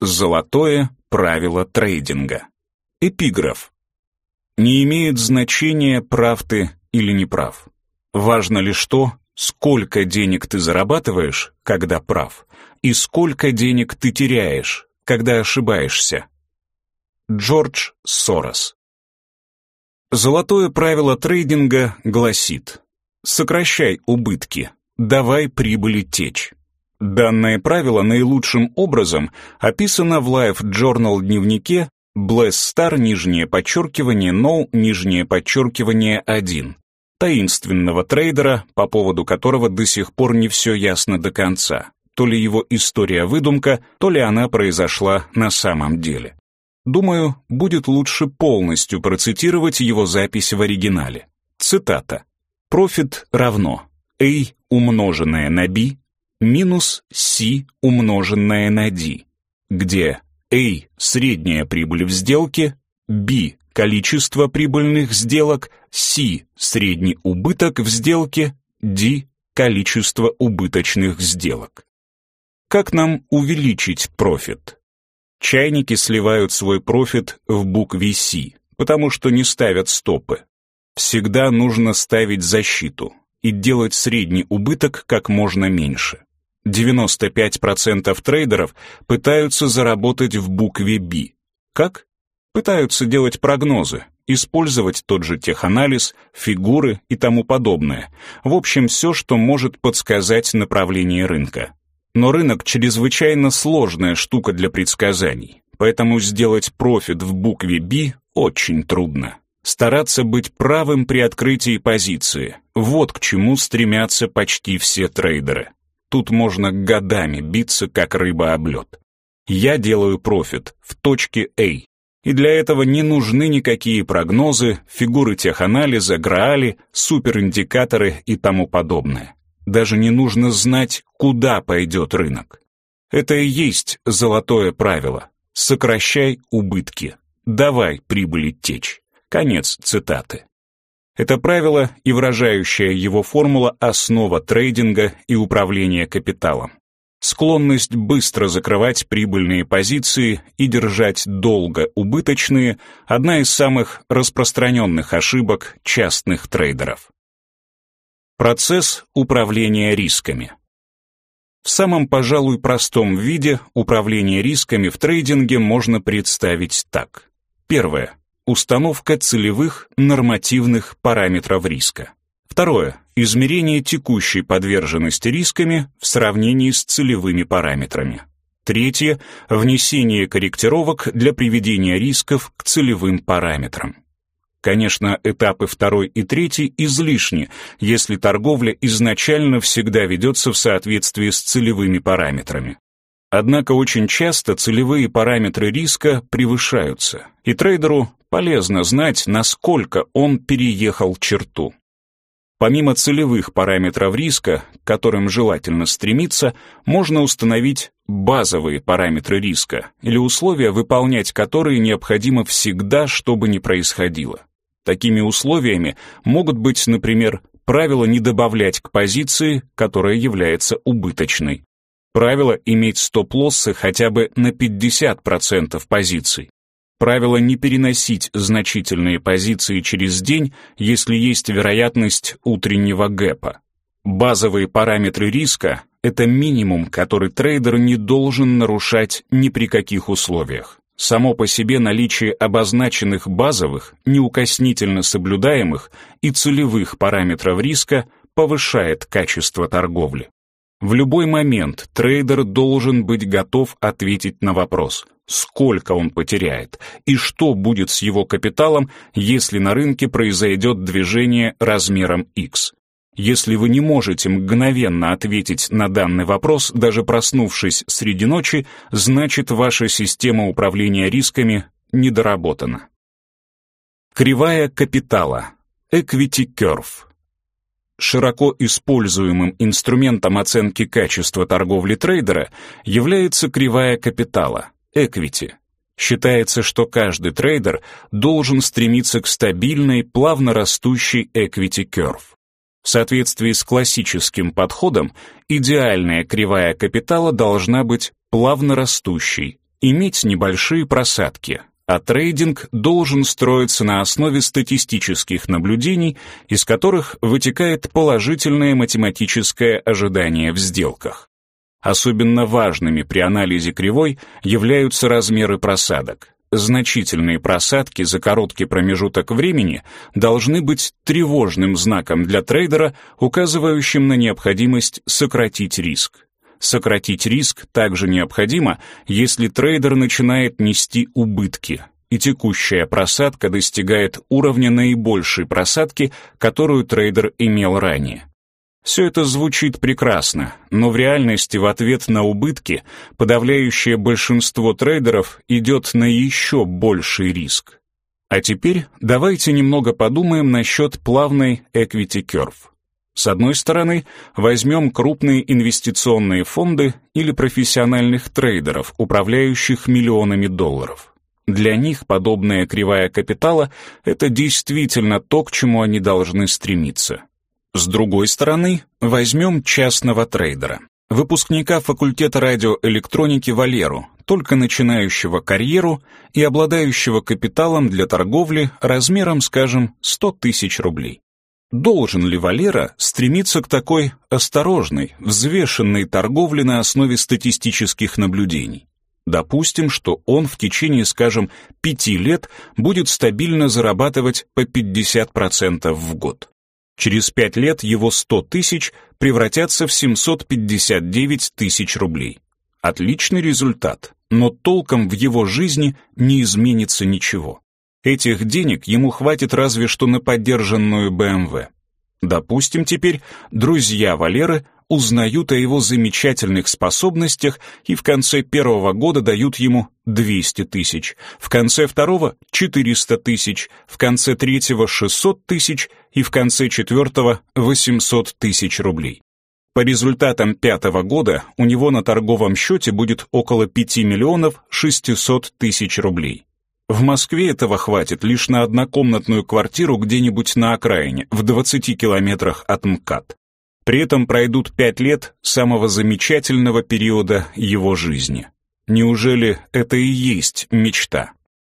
Золотое правило трейдинга. Эпиграф. Не имеет значения, прав ты или не прав. Важно лишь то, сколько денег ты зарабатываешь, когда прав, и сколько денег ты теряешь, когда ошибаешься. Джордж Сорос. Золотое правило трейдинга гласит «Сокращай убытки, давай прибыли течь». Данное правило наилучшим образом описано в Life Journal дневнике Bless Star нижнее подчеркивание No нижнее подчеркивание 1 таинственного трейдера, по поводу которого до сих пор не все ясно до конца. То ли его история выдумка, то ли она произошла на самом деле. Думаю, будет лучше полностью процитировать его запись в оригинале. Цитата. «Профит равно A умноженное на B минус C умноженное на D, где A – средняя прибыль в сделке, B – количество прибыльных сделок, C – средний убыток в сделке, D – количество убыточных сделок. Как нам увеличить профит? Чайники сливают свой профит в букве C, потому что не ставят стопы. Всегда нужно ставить защиту и делать средний убыток как можно меньше. 95% трейдеров пытаются заработать в букве B. Как? Пытаются делать прогнозы, использовать тот же теханализ, фигуры и тому подобное. В общем, все, что может подсказать направление рынка. Но рынок чрезвычайно сложная штука для предсказаний, поэтому сделать профит в букве B очень трудно. Стараться быть правым при открытии позиции – вот к чему стремятся почти все трейдеры. Тут можно годами биться, как рыба об лед. Я делаю профит в точке A, и для этого не нужны никакие прогнозы, фигуры теханализа, граали, супериндикаторы и тому подобное. Даже не нужно знать, куда пойдет рынок. Это и есть золотое правило. Сокращай убытки. Давай прибыли течь. Конец цитаты. Это правило и выражающая его формула основа трейдинга и управления капиталом. Склонность быстро закрывать прибыльные позиции и держать долго убыточные – одна из самых распространенных ошибок частных трейдеров. Процесс управления рисками. В самом, пожалуй, простом виде управление рисками в трейдинге можно представить так. Первое. Установка целевых нормативных параметров риска. Второе. Измерение текущей подверженности рисками в сравнении с целевыми параметрами. Третье. Внесение корректировок для приведения рисков к целевым параметрам. Конечно, этапы второй и третий излишни, если торговля изначально всегда ведется в соответствии с целевыми параметрами. Однако очень часто целевые параметры риска превышаются, и трейдеру полезно знать, насколько он переехал черту. Помимо целевых параметров риска, к которым желательно стремиться, можно установить базовые параметры риска или условия, выполнять которые необходимо всегда, что бы ни происходило. Такими условиями могут быть, например, правило не добавлять к позиции, которая является убыточной. Правило иметь стоп-лоссы хотя бы на 50% позиций. Правило не переносить значительные позиции через день, если есть вероятность утреннего гэпа. Базовые параметры риска — это минимум, который трейдер не должен нарушать ни при каких условиях. Само по себе наличие обозначенных базовых, неукоснительно соблюдаемых и целевых параметров риска повышает качество торговли. В любой момент трейдер должен быть готов ответить на вопрос, сколько он потеряет и что будет с его капиталом, если на рынке произойдет движение размером X. Если вы не можете мгновенно ответить на данный вопрос, даже проснувшись среди ночи, значит ваша система управления рисками недоработана. Кривая капитала. Equity Curve. Широко используемым инструментом оценки качества торговли трейдера является кривая капитала, equity. Считается, что каждый трейдер должен стремиться к стабильной, плавно растущей equity curve. В соответствии с классическим подходом, идеальная кривая капитала должна быть плавно растущей, иметь небольшие просадки, а трейдинг должен строиться на основе статистических наблюдений, из которых вытекает положительное математическое ожидание в сделках. Особенно важными при анализе кривой являются размеры просадок. Значительные просадки за короткий промежуток времени должны быть тревожным знаком для трейдера, указывающим на необходимость сократить риск. Сократить риск также необходимо, если трейдер начинает нести убытки, и текущая просадка достигает уровня наибольшей просадки, которую трейдер имел ранее. Все это звучит прекрасно, но в реальности в ответ на убытки подавляющее большинство трейдеров идет на еще больший риск. А теперь давайте немного подумаем насчет плавной equity curve. С одной стороны, возьмем крупные инвестиционные фонды или профессиональных трейдеров, управляющих миллионами долларов. Для них подобная кривая капитала — это действительно то, к чему они должны стремиться. С другой стороны, возьмем частного трейдера, выпускника факультета радиоэлектроники Валеру, только начинающего карьеру и обладающего капиталом для торговли размером, скажем, 100 тысяч рублей. Должен ли Валера стремиться к такой осторожной, взвешенной торговле на основе статистических наблюдений? Допустим, что он в течение, скажем, пяти лет будет стабильно зарабатывать по 50% в год. Через пять лет его 100 тысяч превратятся в 759 тысяч рублей. Отличный результат, но толком в его жизни не изменится ничего. Этих денег ему хватит разве что на поддержанную БМВ. Допустим, теперь друзья Валеры узнают о его замечательных способностях и в конце первого года дают ему 200 тысяч, в конце второго — 400 тысяч, в конце третьего — 600 тысяч и в конце четвертого — 800 тысяч рублей. По результатам пятого года у него на торговом счете будет около 5 миллионов 600 тысяч рублей. В Москве этого хватит лишь на однокомнатную квартиру где-нибудь на окраине, в 20 километрах от МКАД. При этом пройдут пять лет самого замечательного периода его жизни. Неужели это и есть мечта?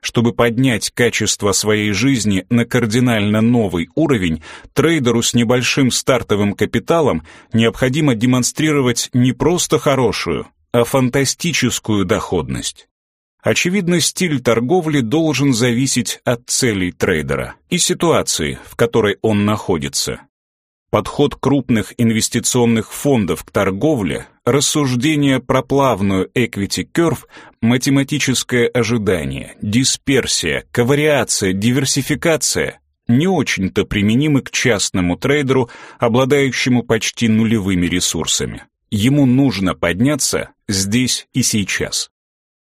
Чтобы поднять качество своей жизни на кардинально новый уровень, трейдеру с небольшим стартовым капиталом необходимо демонстрировать не просто хорошую, а фантастическую доходность. Очевидно, стиль торговли должен зависеть от целей трейдера и ситуации, в которой он находится. Подход крупных инвестиционных фондов к торговле, рассуждение про плавную equity curve, математическое ожидание, дисперсия, ковариация, диверсификация не очень-то применимы к частному трейдеру, обладающему почти нулевыми ресурсами. Ему нужно подняться здесь и сейчас.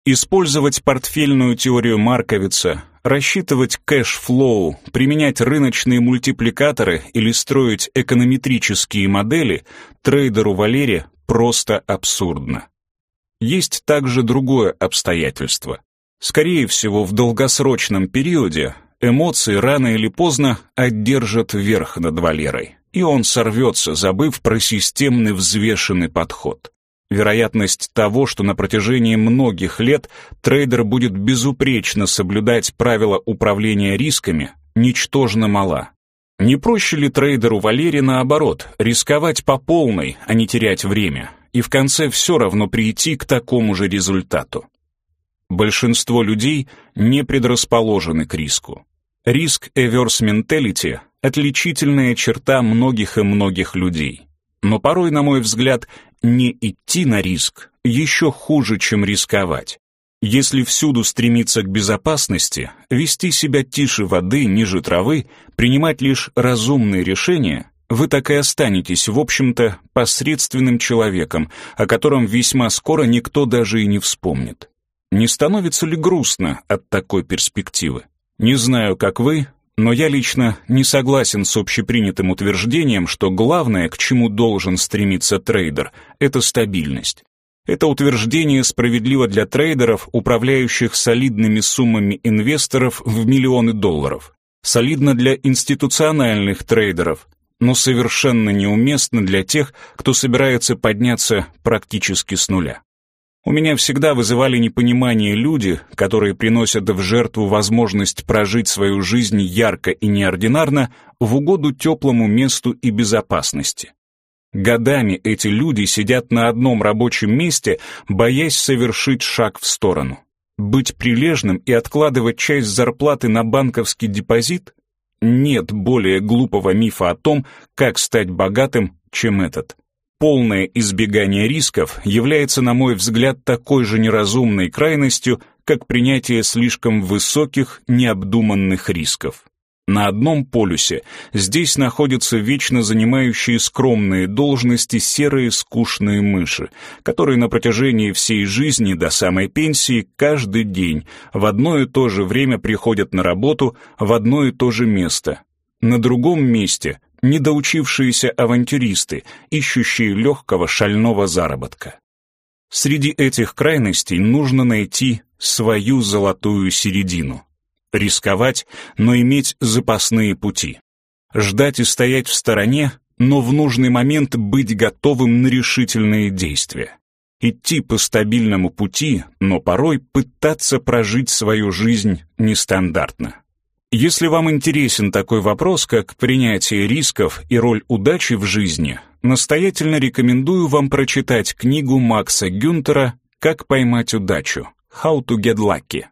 Использовать портфельную теорию Марковица, рассчитывать кэш-флоу, применять рыночные мультипликаторы или строить эконометрические модели трейдеру Валере просто абсурдно. Есть также другое обстоятельство. Скорее всего, в долгосрочном периоде эмоции рано или поздно одержат верх над Валерой, и он сорвется, забыв про системный взвешенный подход. Вероятность того, что на протяжении многих лет трейдер будет безупречно соблюдать правила управления рисками, ничтожно мала. Не проще ли трейдеру Валере наоборот, рисковать по полной, а не терять время, и в конце все равно прийти к такому же результату? Большинство людей не предрасположены к риску. Риск-эверс менталити – отличительная черта многих и многих людей. Но порой, на мой взгляд, не идти на риск еще хуже, чем рисковать. Если всюду стремиться к безопасности, вести себя тише воды, ниже травы, принимать лишь разумные решения, вы так и останетесь, в общем-то, посредственным человеком, о котором весьма скоро никто даже и не вспомнит. Не становится ли грустно от такой перспективы? Не знаю, как вы, но я лично не согласен с общепринятым утверждением, что главное, к чему должен стремиться трейдер, это стабильность. Это утверждение справедливо для трейдеров, управляющих солидными суммами инвесторов в миллионы долларов. Солидно для институциональных трейдеров, но совершенно неуместно для тех, кто собирается подняться практически с нуля. У меня всегда вызывали непонимание люди, которые приносят в жертву возможность прожить свою жизнь ярко и неординарно в угоду теплому месту и безопасности. Годами эти люди сидят на одном рабочем месте, боясь совершить шаг в сторону. Быть прилежным и откладывать часть зарплаты на банковский депозит? Нет более глупого мифа о том, как стать богатым, чем этот. Полное избегание рисков является, на мой взгляд, такой же неразумной крайностью, как принятие слишком высоких, необдуманных рисков. На одном полюсе здесь находятся вечно занимающие скромные должности серые скучные мыши, которые на протяжении всей жизни до самой пенсии каждый день в одно и то же время приходят на работу в одно и то же место. На другом месте недоучившиеся авантюристы, ищущие легкого шального заработка. Среди этих крайностей нужно найти свою золотую середину. Рисковать, но иметь запасные пути. Ждать и стоять в стороне, но в нужный момент быть готовым на решительные действия. Идти по стабильному пути, но порой пытаться прожить свою жизнь нестандартно. Если вам интересен такой вопрос, как принятие рисков и роль удачи в жизни, настоятельно рекомендую вам прочитать книгу Макса Гюнтера «Как поймать удачу» «How to get lucky».